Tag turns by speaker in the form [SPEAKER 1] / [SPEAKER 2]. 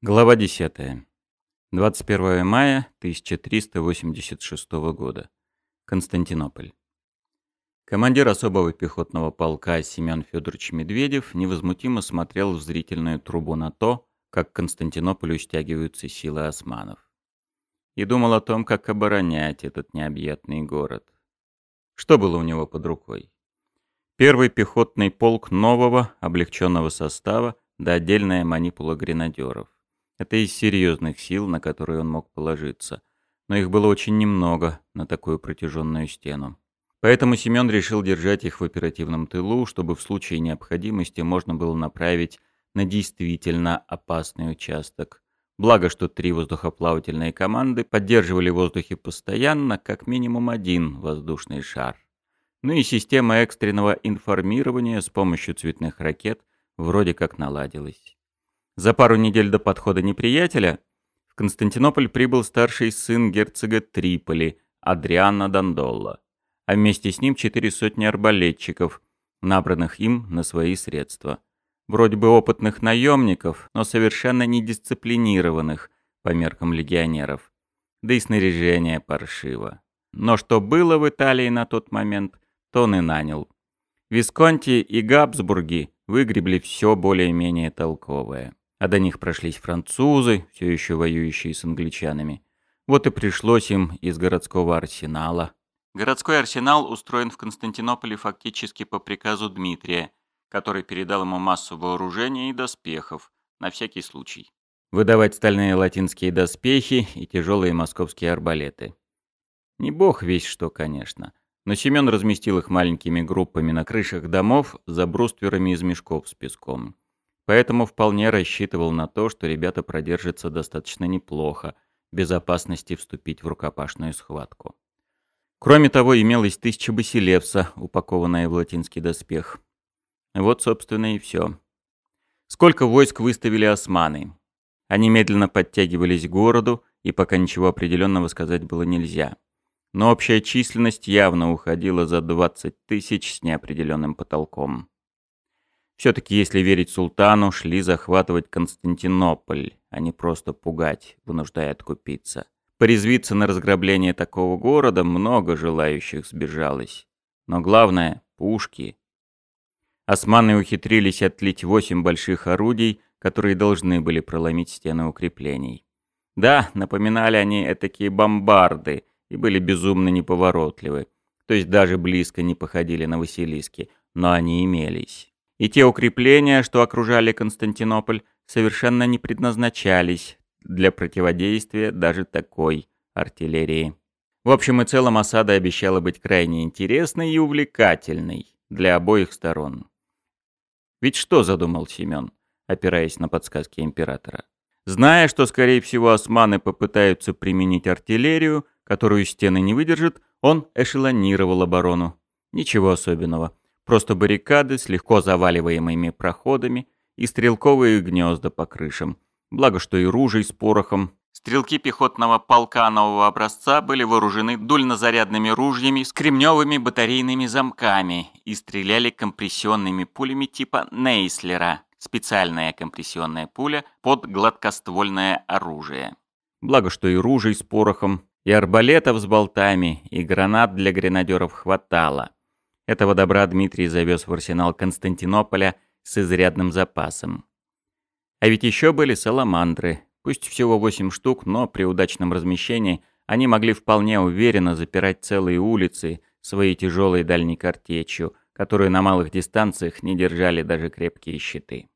[SPEAKER 1] Глава 10. 21 мая 1386 года. Константинополь. Командир особого пехотного полка Семен Федорович Медведев невозмутимо смотрел в зрительную трубу на то, как к Константинополю стягиваются силы османов. И думал о том, как оборонять этот необъятный город. Что было у него под рукой? Первый пехотный полк нового, облегченного состава, да отдельная манипула гренадеров. Это из серьезных сил, на которые он мог положиться. Но их было очень немного на такую протяженную стену. Поэтому Семен решил держать их в оперативном тылу, чтобы в случае необходимости можно было направить на действительно опасный участок. Благо, что три воздухоплавательные команды поддерживали в воздухе постоянно как минимум один воздушный шар. Ну и система экстренного информирования с помощью цветных ракет вроде как наладилась. За пару недель до подхода неприятеля в Константинополь прибыл старший сын герцога Триполи, Адриана Дандолла, а вместе с ним четыре сотни арбалетчиков, набранных им на свои средства. Вроде бы опытных наемников, но совершенно недисциплинированных по меркам легионеров. Да и снаряжение паршиво. Но что было в Италии на тот момент, то он и нанял. Висконти и Габсбурги выгребли все более-менее толковое а до них прошлись французы, все еще воюющие с англичанами. Вот и пришлось им из городского арсенала. Городской арсенал устроен в Константинополе фактически по приказу Дмитрия, который передал ему массу вооружения и доспехов, на всякий случай. Выдавать стальные латинские доспехи и тяжелые московские арбалеты. Не бог весь что, конечно. Но Семен разместил их маленькими группами на крышах домов за брустверами из мешков с песком. Поэтому вполне рассчитывал на то, что ребята продержатся достаточно неплохо, без опасности вступить в рукопашную схватку. Кроме того, имелось тысяча басилевса, упакованная в латинский доспех. Вот, собственно, и все. Сколько войск выставили османы? Они медленно подтягивались к городу, и пока ничего определенного сказать было нельзя. Но общая численность явно уходила за 20 тысяч с неопределенным потолком. Все-таки, если верить султану, шли захватывать Константинополь, а не просто пугать, вынуждая откупиться. Порезвиться на разграбление такого города много желающих сбежалось. Но главное — пушки. Османы ухитрились отлить восемь больших орудий, которые должны были проломить стены укреплений. Да, напоминали они этакие бомбарды и были безумно неповоротливы, то есть даже близко не походили на Василиски, но они имелись и те укрепления, что окружали Константинополь, совершенно не предназначались для противодействия даже такой артиллерии. В общем и целом осада обещала быть крайне интересной и увлекательной для обоих сторон. Ведь что задумал Семен, опираясь на подсказки императора? Зная, что, скорее всего, османы попытаются применить артиллерию, которую стены не выдержат, он эшелонировал оборону. Ничего особенного. Просто баррикады с легко заваливаемыми проходами и стрелковые гнезда по крышам. Благо, что и ружей с порохом. Стрелки пехотного полка нового образца были вооружены дульнозарядными ружьями с кремневыми батарейными замками и стреляли компрессионными пулями типа Нейслера. Специальная компрессионная пуля под гладкоствольное оружие. Благо, что и ружей с порохом, и арбалетов с болтами, и гранат для гренадеров хватало. Этого добра Дмитрий завез в арсенал Константинополя с изрядным запасом. А ведь еще были саламандры. Пусть всего 8 штук, но при удачном размещении они могли вполне уверенно запирать целые улицы своей тяжелой дальней картечью, которую на малых дистанциях не держали даже крепкие щиты.